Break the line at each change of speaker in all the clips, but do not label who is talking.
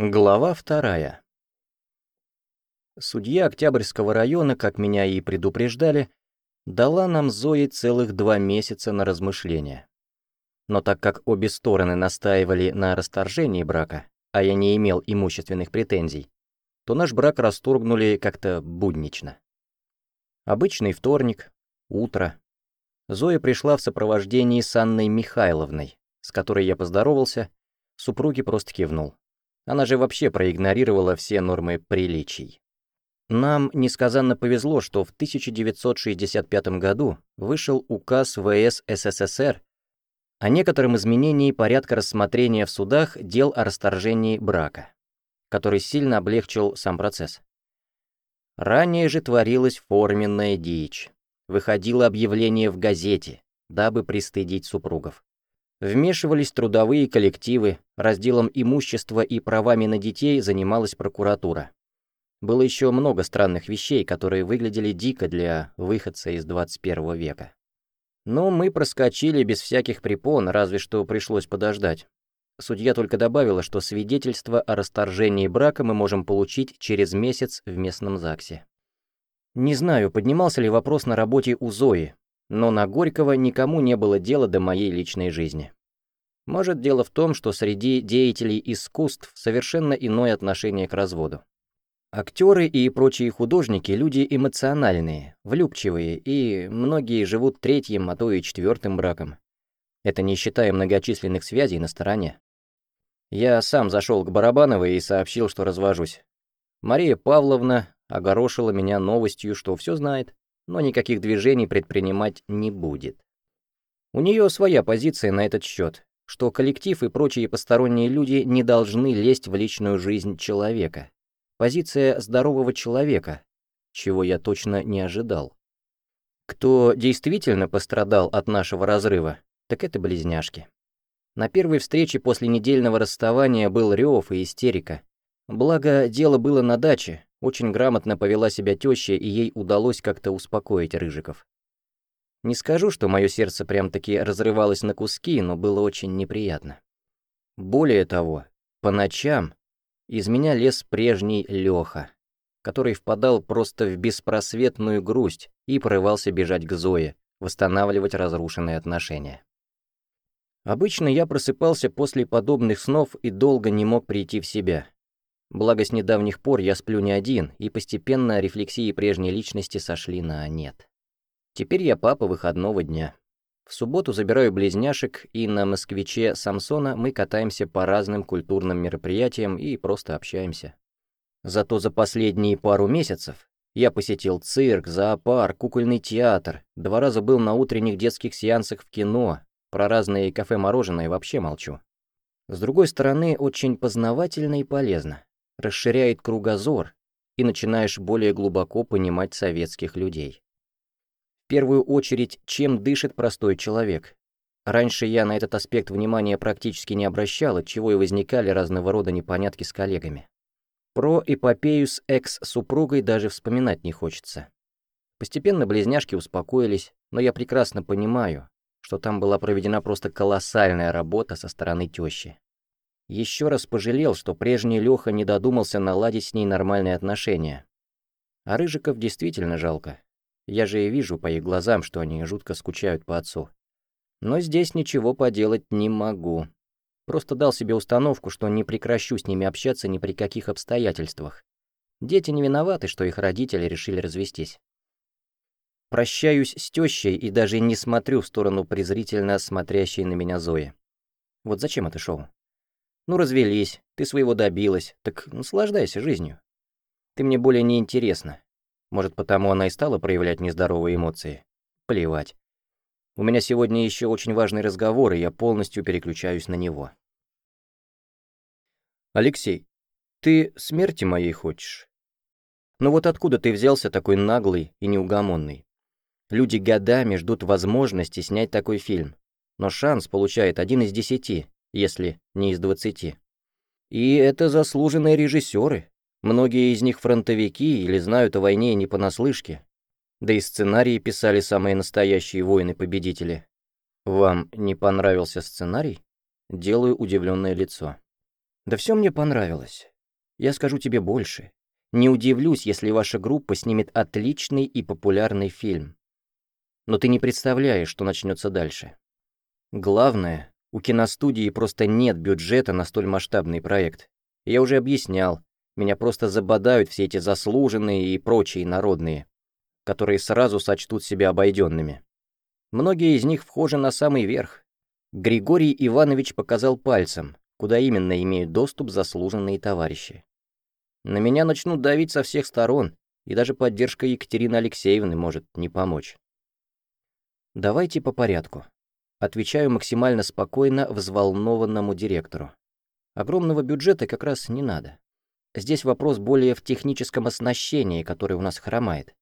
Глава вторая. Судья Октябрьского района, как меня и предупреждали, дала нам Зои целых два месяца на размышления. Но так как обе стороны настаивали на расторжении брака, а я не имел имущественных претензий, то наш брак расторгнули как-то буднично. Обычный вторник, утро. Зоя пришла в сопровождении с Анной Михайловной, с которой я поздоровался, супруги просто кивнул. Она же вообще проигнорировала все нормы приличий. Нам несказанно повезло, что в 1965 году вышел указ ВС СССР о некотором изменении порядка рассмотрения в судах дел о расторжении брака, который сильно облегчил сам процесс. Ранее же творилась форменная дичь. Выходило объявление в газете, дабы пристыдить супругов. Вмешивались трудовые коллективы, разделом имущества и правами на детей занималась прокуратура. Было еще много странных вещей, которые выглядели дико для выходца из 21 века. Но мы проскочили без всяких препон, разве что пришлось подождать. Судья только добавила, что свидетельство о расторжении брака мы можем получить через месяц в местном ЗАГСе. Не знаю, поднимался ли вопрос на работе у Зои, но на Горького никому не было дела до моей личной жизни. Может, дело в том, что среди деятелей искусств совершенно иное отношение к разводу. Актеры и прочие художники – люди эмоциональные, влюбчивые, и многие живут третьим, а то и четвертым браком. Это не считая многочисленных связей на стороне. Я сам зашел к Барабановой и сообщил, что развожусь. Мария Павловна огорошила меня новостью, что все знает, но никаких движений предпринимать не будет. У нее своя позиция на этот счет, что коллектив и прочие посторонние люди не должны лезть в личную жизнь человека. Позиция здорового человека, чего я точно не ожидал. Кто действительно пострадал от нашего разрыва, так это близняшки. На первой встрече после недельного расставания был рев и истерика. Благо, дело было на даче, очень грамотно повела себя теща, и ей удалось как-то успокоить Рыжиков. Не скажу, что мое сердце прям-таки разрывалось на куски, но было очень неприятно. Более того, по ночам из меня лез прежний Лёха, который впадал просто в беспросветную грусть и порывался бежать к Зое, восстанавливать разрушенные отношения. Обычно я просыпался после подобных снов и долго не мог прийти в себя. Благо, с недавних пор я сплю не один, и постепенно рефлексии прежней личности сошли на нет. Теперь я папа выходного дня. В субботу забираю близняшек, и на москвиче Самсона мы катаемся по разным культурным мероприятиям и просто общаемся. Зато за последние пару месяцев я посетил цирк, зоопарк, кукольный театр, два раза был на утренних детских сеансах в кино, про разные кафе-мороженое вообще молчу. С другой стороны, очень познавательно и полезно. Расширяет кругозор, и начинаешь более глубоко понимать советских людей. В первую очередь, чем дышит простой человек. Раньше я на этот аспект внимания практически не обращал, чего и возникали разного рода непонятки с коллегами. Про эпопею с экс-супругой даже вспоминать не хочется. Постепенно близняшки успокоились, но я прекрасно понимаю, что там была проведена просто колоссальная работа со стороны тещи. Еще раз пожалел, что прежний Леха не додумался наладить с ней нормальные отношения. А Рыжиков действительно жалко. Я же и вижу по их глазам, что они жутко скучают по отцу. Но здесь ничего поделать не могу. Просто дал себе установку, что не прекращу с ними общаться ни при каких обстоятельствах. Дети не виноваты, что их родители решили развестись. Прощаюсь с тещей и даже не смотрю в сторону презрительно смотрящей на меня Зои. Вот зачем это шоу? Ну, развелись, ты своего добилась, так наслаждайся жизнью. Ты мне более не интересна, может, потому она и стала проявлять нездоровые эмоции? Плевать. У меня сегодня еще очень важный разговор, и я полностью переключаюсь на него. «Алексей, ты смерти моей хочешь?» «Ну вот откуда ты взялся такой наглый и неугомонный? Люди годами ждут возможности снять такой фильм, но шанс получает один из десяти, если не из двадцати. И это заслуженные режиссеры, Многие из них фронтовики или знают о войне не понаслышке. Да и сценарии писали самые настоящие воины-победители. Вам не понравился сценарий? Делаю удивленное лицо. Да все мне понравилось. Я скажу тебе больше. Не удивлюсь, если ваша группа снимет отличный и популярный фильм. Но ты не представляешь, что начнется дальше. Главное, у киностудии просто нет бюджета на столь масштабный проект. Я уже объяснял, меня просто забодают все эти заслуженные и прочие народные, которые сразу сочтут себя обойденными. Многие из них вхожи на самый верх. Григорий Иванович показал пальцем, куда именно имеют доступ заслуженные товарищи. На меня начнут давить со всех сторон, и даже поддержка Екатерины Алексеевны может не помочь. Давайте по порядку. Отвечаю максимально спокойно взволнованному директору. Огромного бюджета как раз не надо. Здесь вопрос более в техническом оснащении, которое у нас хромает.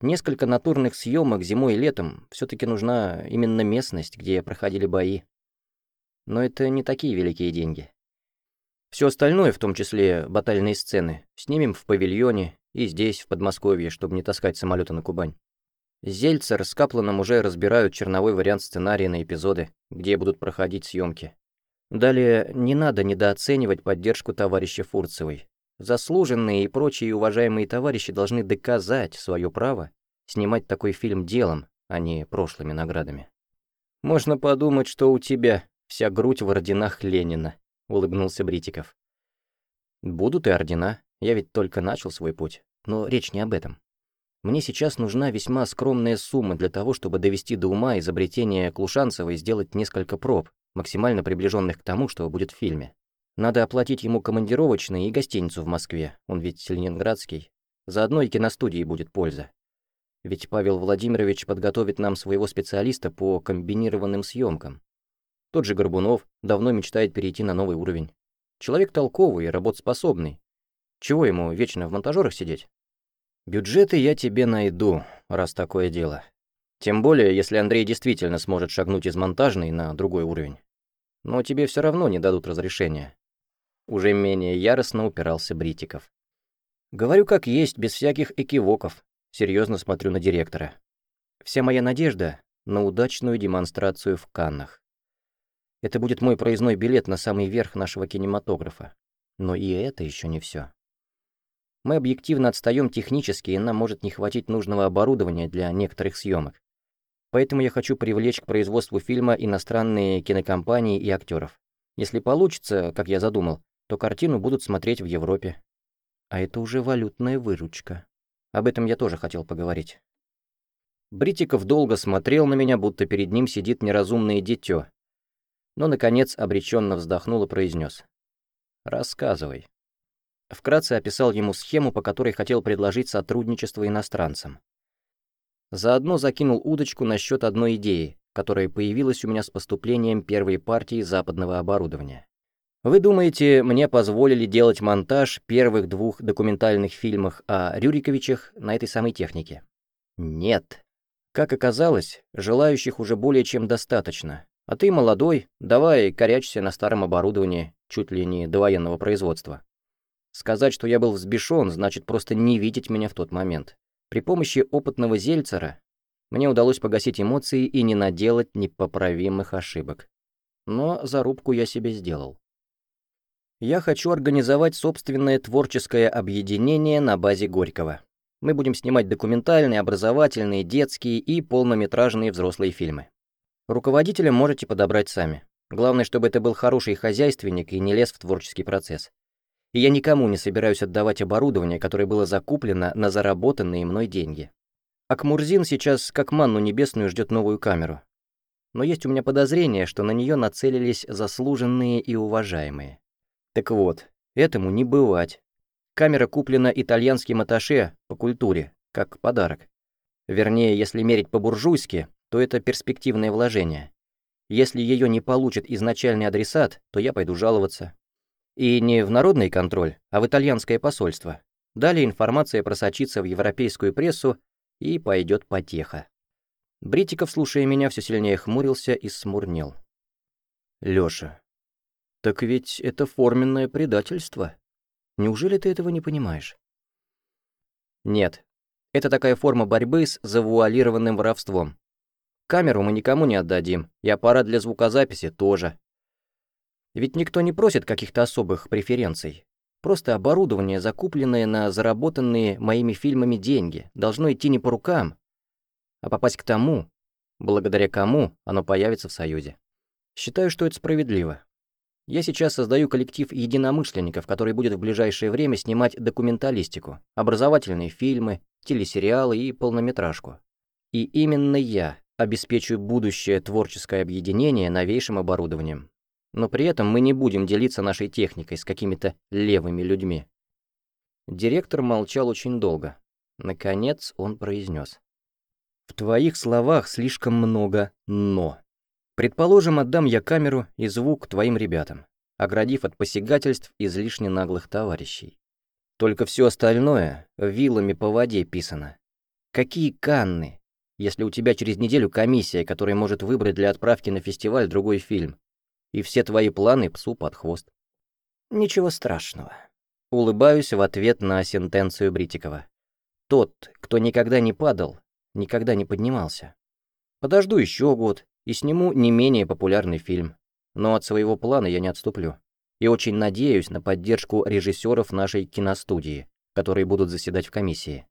Несколько натурных съемок зимой и летом все-таки нужна именно местность, где проходили бои. Но это не такие великие деньги. Все остальное, в том числе батальные сцены, снимем в павильоне и здесь, в Подмосковье, чтобы не таскать самолеты на Кубань. Зельцер с Капланом уже разбирают черновой вариант сценария на эпизоды, где будут проходить съемки. Далее, не надо недооценивать поддержку товарища Фурцевой. Заслуженные и прочие уважаемые товарищи должны доказать свое право снимать такой фильм делом, а не прошлыми наградами. «Можно подумать, что у тебя вся грудь в орденах Ленина», — улыбнулся Бритиков. «Будут и ордена, я ведь только начал свой путь, но речь не об этом. Мне сейчас нужна весьма скромная сумма для того, чтобы довести до ума изобретение Клушанцева и сделать несколько проб, максимально приближенных к тому, что будет в фильме. Надо оплатить ему командировочные и гостиницу в Москве, он ведь ленинградский. Заодно и киностудии будет польза. Ведь Павел Владимирович подготовит нам своего специалиста по комбинированным съемкам. Тот же Горбунов давно мечтает перейти на новый уровень. Человек толковый и работоспособный. Чего ему вечно в монтажерах сидеть? Бюджеты я тебе найду, раз такое дело. Тем более, если Андрей действительно сможет шагнуть из монтажной на другой уровень. Но тебе все равно не дадут разрешения. Уже менее яростно упирался Бритиков. Говорю как есть, без всяких экивоков. Серьезно смотрю на директора. Вся моя надежда на удачную демонстрацию в Каннах. Это будет мой проездной билет на самый верх нашего кинематографа. Но и это еще не все. Мы объективно отстаем технически, и нам может не хватить нужного оборудования для некоторых съемок. Поэтому я хочу привлечь к производству фильма иностранные кинокомпании и актеров. Если получится, как я задумал, то картину будут смотреть в Европе. А это уже валютная выручка. Об этом я тоже хотел поговорить. Бритиков долго смотрел на меня, будто перед ним сидит неразумное дитё. Но, наконец, обреченно вздохнул и произнес: «Рассказывай». Вкратце описал ему схему, по которой хотел предложить сотрудничество иностранцам. Заодно закинул удочку насчет одной идеи, которая появилась у меня с поступлением первой партии западного оборудования. Вы думаете, мне позволили делать монтаж первых двух документальных фильмов о Рюриковичах на этой самой технике? Нет. Как оказалось, желающих уже более чем достаточно. А ты молодой, давай корячься на старом оборудовании, чуть ли не военного производства. Сказать, что я был взбешен, значит просто не видеть меня в тот момент. При помощи опытного Зельцера мне удалось погасить эмоции и не наделать непоправимых ошибок. Но зарубку я себе сделал. Я хочу организовать собственное творческое объединение на базе Горького. Мы будем снимать документальные, образовательные, детские и полнометражные взрослые фильмы. Руководителя можете подобрать сами. Главное, чтобы это был хороший хозяйственник и не лез в творческий процесс. И я никому не собираюсь отдавать оборудование, которое было закуплено на заработанные мной деньги. Акмурзин сейчас как манну небесную ждет новую камеру. Но есть у меня подозрение, что на нее нацелились заслуженные и уважаемые. Так вот, этому не бывать. Камера куплена итальянским атташе по культуре, как подарок. Вернее, если мерить по-буржуйски, то это перспективное вложение. Если ее не получит изначальный адресат, то я пойду жаловаться. И не в народный контроль, а в итальянское посольство. Далее информация просочится в европейскую прессу и пойдет потеха. Бритиков, слушая меня, все сильнее хмурился и смурнел. «Лёша, так ведь это форменное предательство. Неужели ты этого не понимаешь? Нет. Это такая форма борьбы с завуалированным воровством. Камеру мы никому не отдадим, и аппарат для звукозаписи тоже. Ведь никто не просит каких-то особых преференций. Просто оборудование, закупленное на заработанные моими фильмами деньги, должно идти не по рукам, а попасть к тому, благодаря кому оно появится в Союзе. Считаю, что это справедливо. Я сейчас создаю коллектив единомышленников, который будет в ближайшее время снимать документалистику, образовательные фильмы, телесериалы и полнометражку. И именно я обеспечу будущее творческое объединение новейшим оборудованием. Но при этом мы не будем делиться нашей техникой с какими-то левыми людьми. Директор молчал очень долго. Наконец он произнес. «В твоих словах слишком много «но». Предположим, отдам я камеру и звук твоим ребятам, оградив от посягательств излишне наглых товарищей. Только все остальное вилами по воде писано. Какие канны, если у тебя через неделю комиссия, которая может выбрать для отправки на фестиваль другой фильм, и все твои планы псу под хвост? Ничего страшного. Улыбаюсь в ответ на сентенцию Бритикова. Тот, кто никогда не падал, никогда не поднимался. Подожду еще год, и сниму не менее популярный фильм. Но от своего плана я не отступлю. И очень надеюсь на поддержку режиссеров нашей киностудии, которые будут заседать в комиссии.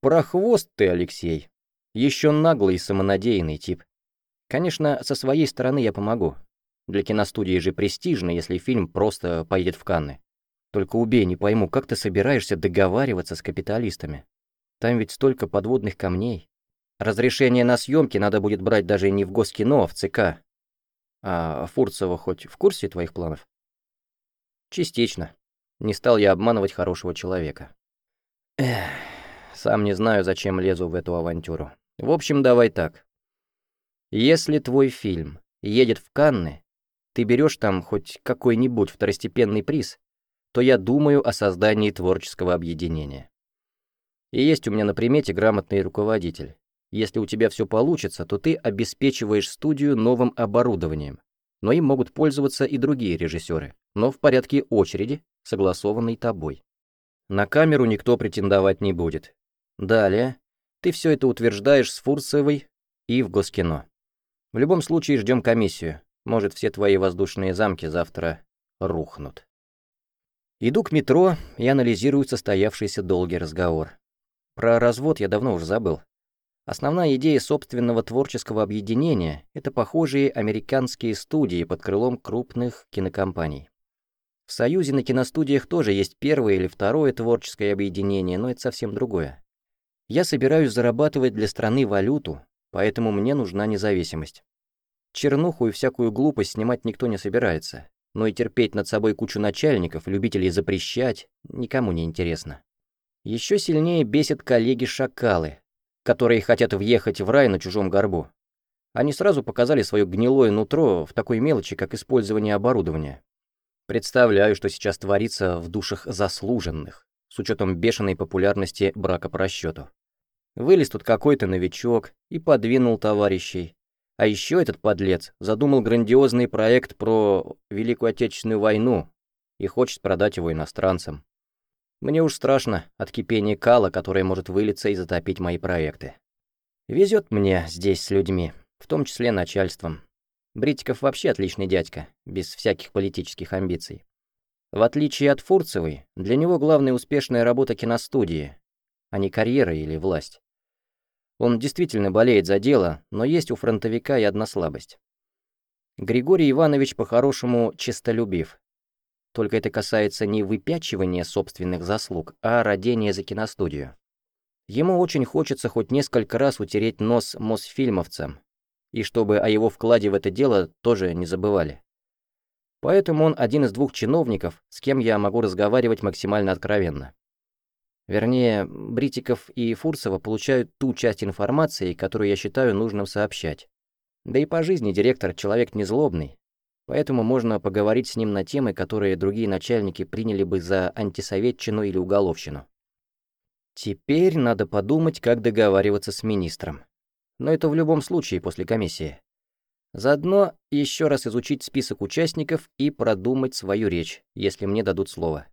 Прохвост ты, Алексей. Еще наглый и самонадеянный тип. Конечно, со своей стороны я помогу. Для киностудии же престижно, если фильм просто поедет в Канны. Только убей, не пойму, как ты собираешься договариваться с капиталистами? Там ведь столько подводных камней. Разрешение на съемки надо будет брать даже не в Госкино, а в ЦК. А Фурцева хоть в курсе твоих планов? Частично. Не стал я обманывать хорошего человека. Эх, сам не знаю, зачем лезу в эту авантюру. В общем, давай так. Если твой фильм едет в Канны, ты берешь там хоть какой-нибудь второстепенный приз, то я думаю о создании творческого объединения. И есть у меня на примете грамотный руководитель. Если у тебя все получится, то ты обеспечиваешь студию новым оборудованием. Но им могут пользоваться и другие режиссеры, но в порядке очереди, согласованной тобой. На камеру никто претендовать не будет. Далее, ты все это утверждаешь с Фурцевой и в Госкино. В любом случае ждем комиссию. Может, все твои воздушные замки завтра рухнут. Иду к метро и анализирую состоявшийся долгий разговор. Про развод я давно уже забыл. Основная идея собственного творческого объединения — это похожие американские студии под крылом крупных кинокомпаний. В Союзе на киностудиях тоже есть первое или второе творческое объединение, но это совсем другое. Я собираюсь зарабатывать для страны валюту, поэтому мне нужна независимость. Чернуху и всякую глупость снимать никто не собирается, но и терпеть над собой кучу начальников, любителей запрещать, никому не интересно. Еще сильнее бесят коллеги-шакалы, которые хотят въехать в рай на чужом горбу. Они сразу показали свое гнилое нутро в такой мелочи, как использование оборудования. Представляю, что сейчас творится в душах заслуженных, с учетом бешеной популярности брака по расчету. Вылез тут какой-то новичок и подвинул товарищей. А еще этот подлец задумал грандиозный проект про Великую Отечественную войну и хочет продать его иностранцам. Мне уж страшно от кипения кала, которое может вылиться и затопить мои проекты. Везет мне здесь с людьми, в том числе начальством. Бритиков вообще отличный дядька, без всяких политических амбиций. В отличие от Фурцевой, для него главная успешная работа киностудии, а не карьера или власть. Он действительно болеет за дело, но есть у фронтовика и одна слабость. Григорий Иванович по-хорошему честолюбив, только это касается не выпячивания собственных заслуг, а родения за киностудию. Ему очень хочется хоть несколько раз утереть нос Мосфильмовцам, и чтобы о его вкладе в это дело тоже не забывали. Поэтому он один из двух чиновников, с кем я могу разговаривать максимально откровенно. Вернее, Бритиков и Фурцева получают ту часть информации, которую я считаю нужным сообщать. Да и по жизни директор человек незлобный, Поэтому можно поговорить с ним на темы, которые другие начальники приняли бы за антисоветчину или уголовщину. Теперь надо подумать, как договариваться с министром. Но это в любом случае после комиссии. Заодно еще раз изучить список участников и продумать свою речь, если мне дадут слово.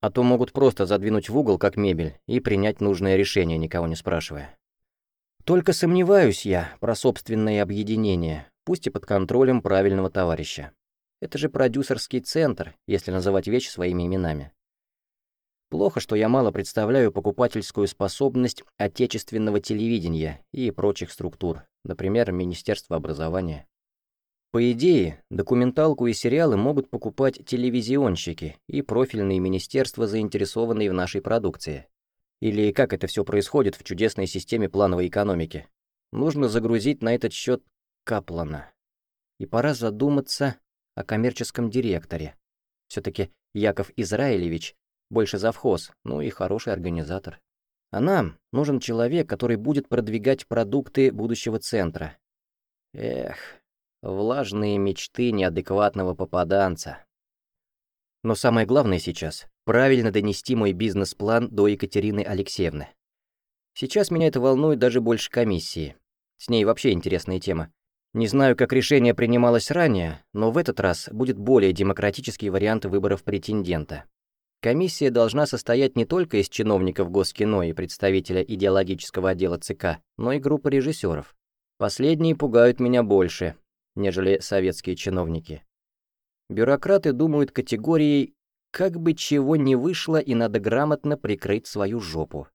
А то могут просто задвинуть в угол, как мебель, и принять нужное решение, никого не спрашивая. Только сомневаюсь я про собственное объединение, пусть и под контролем правильного товарища. Это же продюсерский центр, если называть вещи своими именами. Плохо, что я мало представляю покупательскую способность отечественного телевидения и прочих структур, например, Министерства образования. По идее, документалку и сериалы могут покупать телевизионщики и профильные министерства, заинтересованные в нашей продукции. Или как это все происходит в чудесной системе плановой экономики. Нужно загрузить на этот счет Каплана. И пора задуматься о коммерческом директоре. Все-таки Яков Израилевич больше завхоз, ну и хороший организатор. А нам нужен человек, который будет продвигать продукты будущего центра. Эх, влажные мечты неадекватного попаданца. Но самое главное сейчас — правильно донести мой бизнес-план до Екатерины Алексеевны. Сейчас меня это волнует даже больше комиссии. С ней вообще интересная тема. Не знаю, как решение принималось ранее, но в этот раз будет более демократический вариант выборов претендента. Комиссия должна состоять не только из чиновников Госкино и представителя идеологического отдела ЦК, но и группы режиссеров. Последние пугают меня больше, нежели советские чиновники. Бюрократы думают категорией «как бы чего не вышло и надо грамотно прикрыть свою жопу».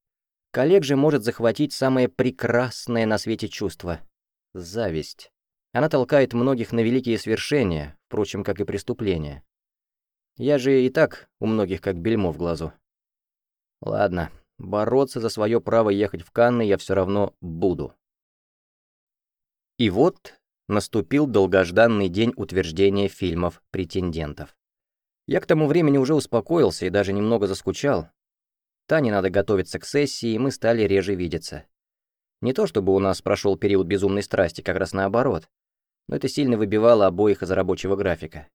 Коллег же может захватить самое прекрасное на свете чувство — зависть. Она толкает многих на великие свершения, впрочем, как и преступления. Я же и так у многих как бельмо в глазу. Ладно, бороться за свое право ехать в Канны я все равно буду. И вот наступил долгожданный день утверждения фильмов претендентов. Я к тому времени уже успокоился и даже немного заскучал. Тане надо готовиться к сессии, и мы стали реже видеться. Не то чтобы у нас прошел период безумной страсти, как раз наоборот, но это сильно выбивало обоих из рабочего графика.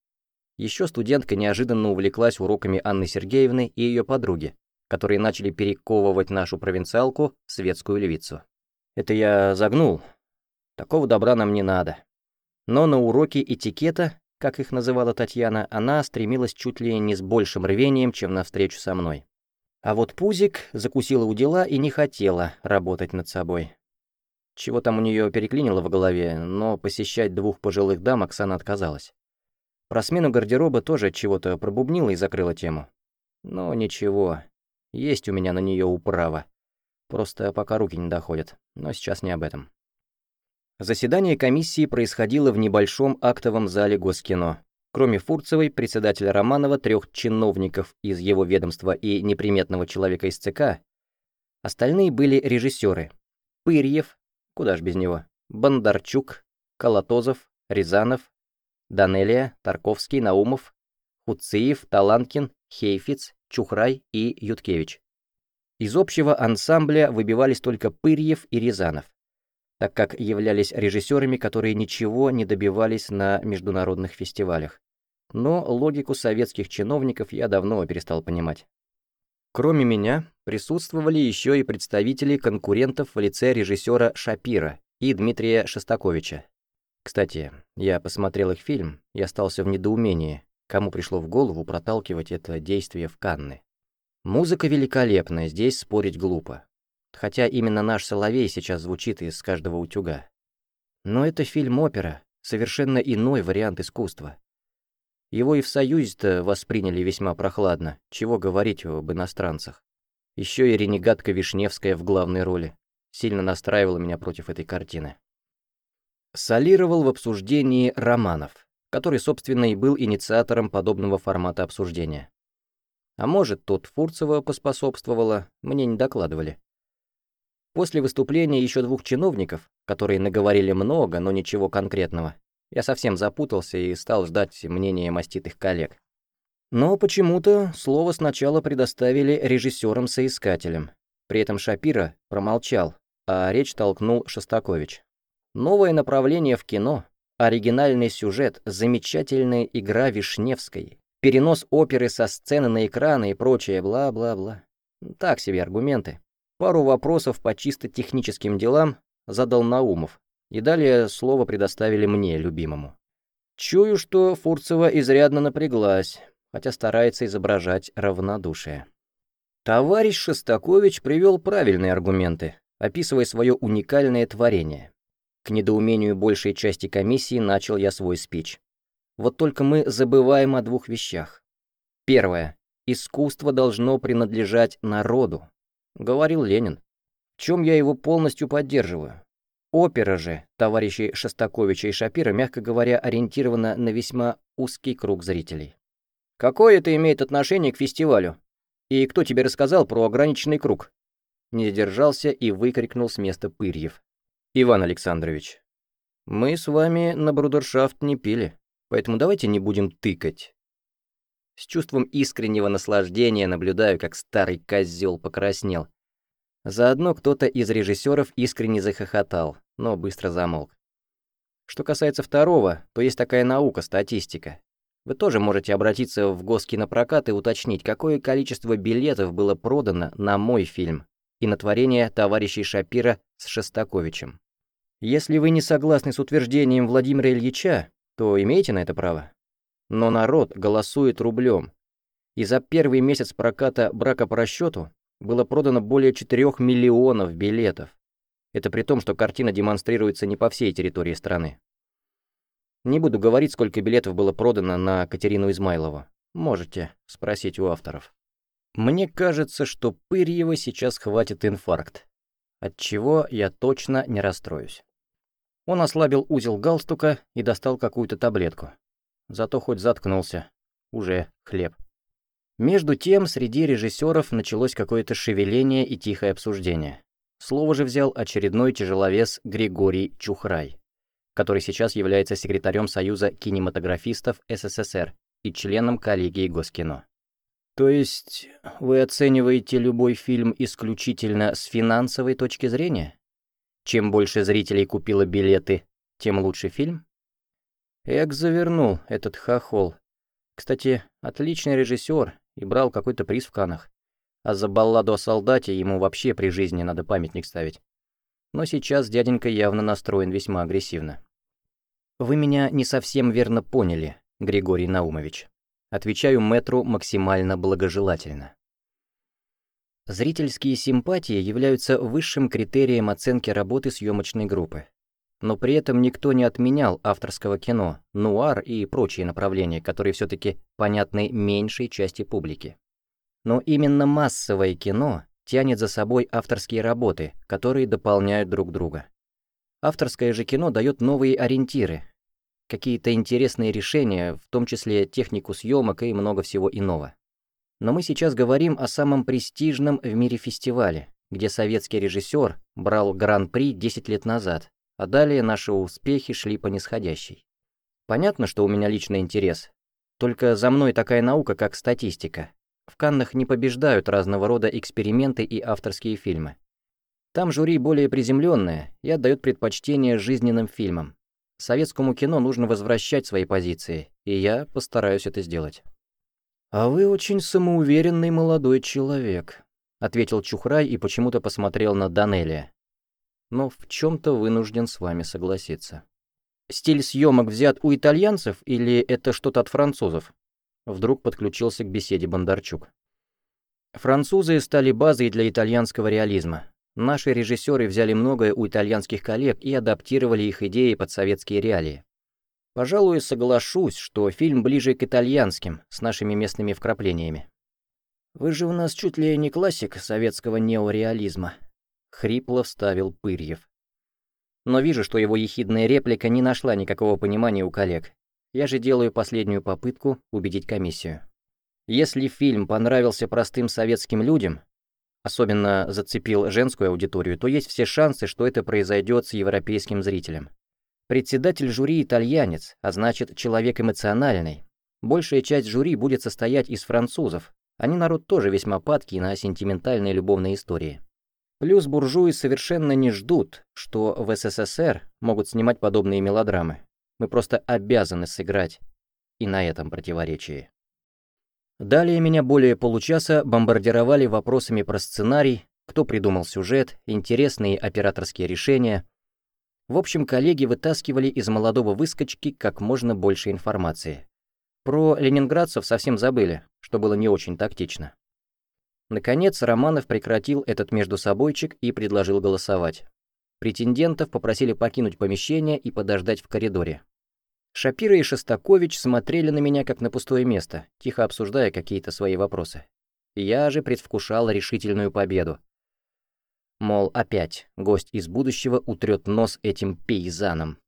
Еще студентка неожиданно увлеклась уроками Анны Сергеевны и ее подруги, которые начали перековывать нашу провинциалку светскую львицу. Это я загнул. Такого добра нам не надо. Но на уроки этикета, как их называла Татьяна, она стремилась чуть ли не с большим рвением, чем на встречу со мной. А вот Пузик закусила у дела и не хотела работать над собой. Чего там у нее переклинило в голове, но посещать двух пожилых дам Оксана отказалась. Про смену гардероба тоже чего-то пробубнила и закрыла тему. Но ничего, есть у меня на нее управа. Просто пока руки не доходят, но сейчас не об этом. Заседание комиссии происходило в небольшом актовом зале Госкино. Кроме Фурцевой, председателя Романова, трех чиновников из его ведомства и неприметного человека из ЦК, остальные были режиссеры. Пырьев, куда ж без него, Бондарчук, Колотозов, Рязанов, Данелия, Тарковский, Наумов, Хуциев, Таланкин, Хейфиц, Чухрай и Юткевич. Из общего ансамбля выбивались только Пырьев и Рязанов, так как являлись режиссерами, которые ничего не добивались на международных фестивалях. Но логику советских чиновников я давно перестал понимать. Кроме меня, присутствовали еще и представители конкурентов в лице режиссера Шапира и Дмитрия Шостаковича, кстати, я посмотрел их фильм и остался в недоумении, кому пришло в голову проталкивать это действие в Канны. Музыка великолепная, здесь спорить глупо. Хотя именно наш Соловей сейчас звучит из каждого утюга. Но это фильм-опера, совершенно иной вариант искусства. Его и в Союзе-то восприняли весьма прохладно, чего говорить об иностранцах. Еще и ренегатка Вишневская в главной роли. Сильно настраивала меня против этой картины солировал в обсуждении романов, который, собственно, и был инициатором подобного формата обсуждения. А может, тут Фурцева поспособствовала, мне не докладывали. После выступления еще двух чиновников, которые наговорили много, но ничего конкретного, я совсем запутался и стал ждать мнения маститых коллег. Но почему-то слово сначала предоставили режиссерам-соискателям. При этом Шапира промолчал, а речь толкнул Шостакович. Новое направление в кино, оригинальный сюжет, замечательная игра Вишневской, перенос оперы со сцены на экраны и прочее бла-бла-бла. Так себе аргументы. Пару вопросов по чисто техническим делам задал Наумов, и далее слово предоставили мне, любимому. Чую, что Фурцева изрядно напряглась, хотя старается изображать равнодушие. Товарищ Шостакович привел правильные аргументы, описывая свое уникальное творение. К недоумению большей части комиссии начал я свой спич. Вот только мы забываем о двух вещах. Первое. Искусство должно принадлежать народу, говорил Ленин. В чем я его полностью поддерживаю. Опера же товарищей Шостаковича и Шапира, мягко говоря, ориентирована на весьма узкий круг зрителей. Какое это имеет отношение к фестивалю? И кто тебе рассказал про ограниченный круг? Не сдержался и выкрикнул с места Пырьев. Иван Александрович, мы с вами на брудершафт не пили, поэтому давайте не будем тыкать. С чувством искреннего наслаждения наблюдаю, как старый козел покраснел. Заодно кто-то из режиссеров искренне захохотал, но быстро замолк. Что касается второго, то есть такая наука, статистика. Вы тоже можете обратиться в Госкинопрокат и уточнить, какое количество билетов было продано на мой фильм и на творение товарищей Шапира с Шостаковичем. Если вы не согласны с утверждением Владимира Ильича, то имеете на это право. Но народ голосует рублем. И за первый месяц проката «Брака по расчету» было продано более 4 миллионов билетов. Это при том, что картина демонстрируется не по всей территории страны. Не буду говорить, сколько билетов было продано на Катерину Измайлову. Можете спросить у авторов. Мне кажется, что Пырьева сейчас хватит инфаркт, от чего я точно не расстроюсь. Он ослабил узел галстука и достал какую-то таблетку. Зато хоть заткнулся. Уже хлеб. Между тем, среди режиссеров началось какое-то шевеление и тихое обсуждение. Слово же взял очередной тяжеловес Григорий Чухрай, который сейчас является секретарем Союза кинематографистов СССР и членом коллегии Госкино. То есть вы оцениваете любой фильм исключительно с финансовой точки зрения? Чем больше зрителей купило билеты, тем лучше фильм? Эк завернул этот хохол. Кстати, отличный режиссер и брал какой-то приз в Канах. А за балладу о солдате ему вообще при жизни надо памятник ставить. Но сейчас дяденька явно настроен весьма агрессивно. Вы меня не совсем верно поняли, Григорий Наумович. Отвечаю мэтру максимально благожелательно. Зрительские симпатии являются высшим критерием оценки работы съемочной группы. Но при этом никто не отменял авторского кино, нуар и прочие направления, которые все-таки понятны меньшей части публики. Но именно массовое кино тянет за собой авторские работы, которые дополняют друг друга. Авторское же кино дает новые ориентиры, какие-то интересные решения, в том числе технику съемок и много всего иного. Но мы сейчас говорим о самом престижном в мире фестивале, где советский режиссер брал гран-при 10 лет назад, а далее наши успехи шли по нисходящей. Понятно, что у меня личный интерес, только за мной такая наука, как статистика. В Каннах не побеждают разного рода эксперименты и авторские фильмы. Там жюри более приземленное и отдает предпочтение жизненным фильмам, Советскому кино нужно возвращать свои позиции, и я постараюсь это сделать. «А вы очень самоуверенный молодой человек», — ответил Чухрай и почему-то посмотрел на Данелия. «Но в чем-то вынужден с вами согласиться». «Стиль съемок взят у итальянцев или это что-то от французов?» Вдруг подключился к беседе Бондарчук. Французы стали базой для итальянского реализма. Наши режиссеры взяли многое у итальянских коллег и адаптировали их идеи под советские реалии. Пожалуй, соглашусь, что фильм ближе к итальянским, с нашими местными вкраплениями. «Вы же у нас чуть ли не классик советского неореализма», — хрипло вставил Пырьев. Но вижу, что его ехидная реплика не нашла никакого понимания у коллег. Я же делаю последнюю попытку убедить комиссию. Если фильм понравился простым советским людям, особенно зацепил женскую аудиторию, то есть все шансы, что это произойдет с европейским зрителем. Председатель жюри итальянец, а значит человек эмоциональный. Большая часть жюри будет состоять из французов. Они народ тоже весьма падкий на сентиментальные любовные истории. Плюс буржуи совершенно не ждут, что в СССР могут снимать подобные мелодрамы. Мы просто обязаны сыграть и на этом противоречии. Далее меня более получаса бомбардировали вопросами про сценарий, кто придумал сюжет, интересные операторские решения. В общем, коллеги вытаскивали из молодого выскочки как можно больше информации. Про ленинградцев совсем забыли, что было не очень тактично. Наконец, Романов прекратил этот междусобойчик и предложил голосовать. Претендентов попросили покинуть помещение и подождать в коридоре. Шапира и Шостакович смотрели на меня как на пустое место, тихо обсуждая какие-то свои вопросы. Я же предвкушал решительную победу. Мол, опять гость из будущего утрет нос этим пейзаном.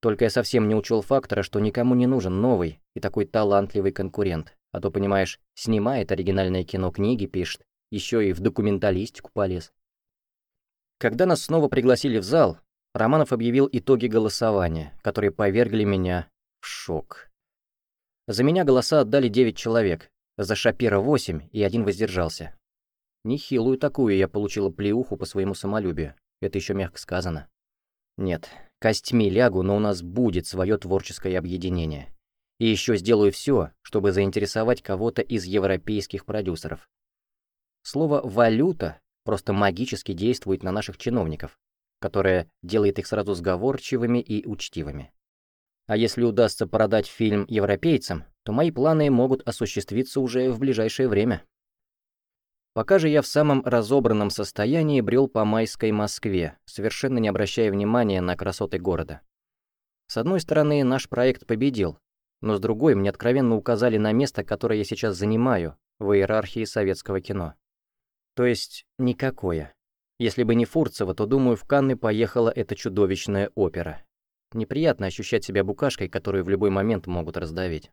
Только я совсем не учел фактора, что никому не нужен новый и такой талантливый конкурент. А то, понимаешь, снимает оригинальное кино, книги пишет, еще и в документалистику полез. Когда нас снова пригласили в зал, Романов объявил итоги голосования, которые повергли меня в шок. За меня голоса отдали 9 человек, за Шапира 8 и один воздержался. Нехилую такую я получила плеуху по своему самолюбию, это еще мягко сказано. Нет, костьми лягу, но у нас будет свое творческое объединение. И еще сделаю все, чтобы заинтересовать кого-то из европейских продюсеров. Слово «валюта» просто магически действует на наших чиновников, которое делает их сразу сговорчивыми и учтивыми. А если удастся продать фильм европейцам, то мои планы могут осуществиться уже в ближайшее время. Пока же я в самом разобранном состоянии брел по майской Москве, совершенно не обращая внимания на красоты города. С одной стороны, наш проект победил, но с другой мне откровенно указали на место, которое я сейчас занимаю в иерархии советского кино. То есть никакое. Если бы не Фурцева, то, думаю, в Канны поехала эта чудовищная опера. Неприятно ощущать себя букашкой, которую в любой момент могут раздавить.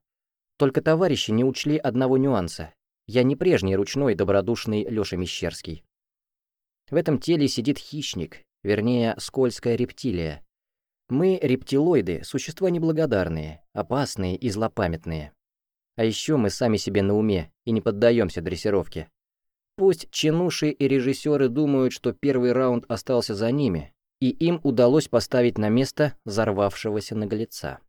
Только товарищи не учли одного нюанса. Я не прежний ручной добродушный Лёша Мещерский. В этом теле сидит хищник, вернее, скользкая рептилия. Мы, рептилоиды, существа неблагодарные, опасные и злопамятные. А еще мы сами себе на уме и не поддаемся дрессировке. Пусть чинуши и режиссеры думают, что первый раунд остался за ними, и им удалось поставить на место взорвавшегося наглеца.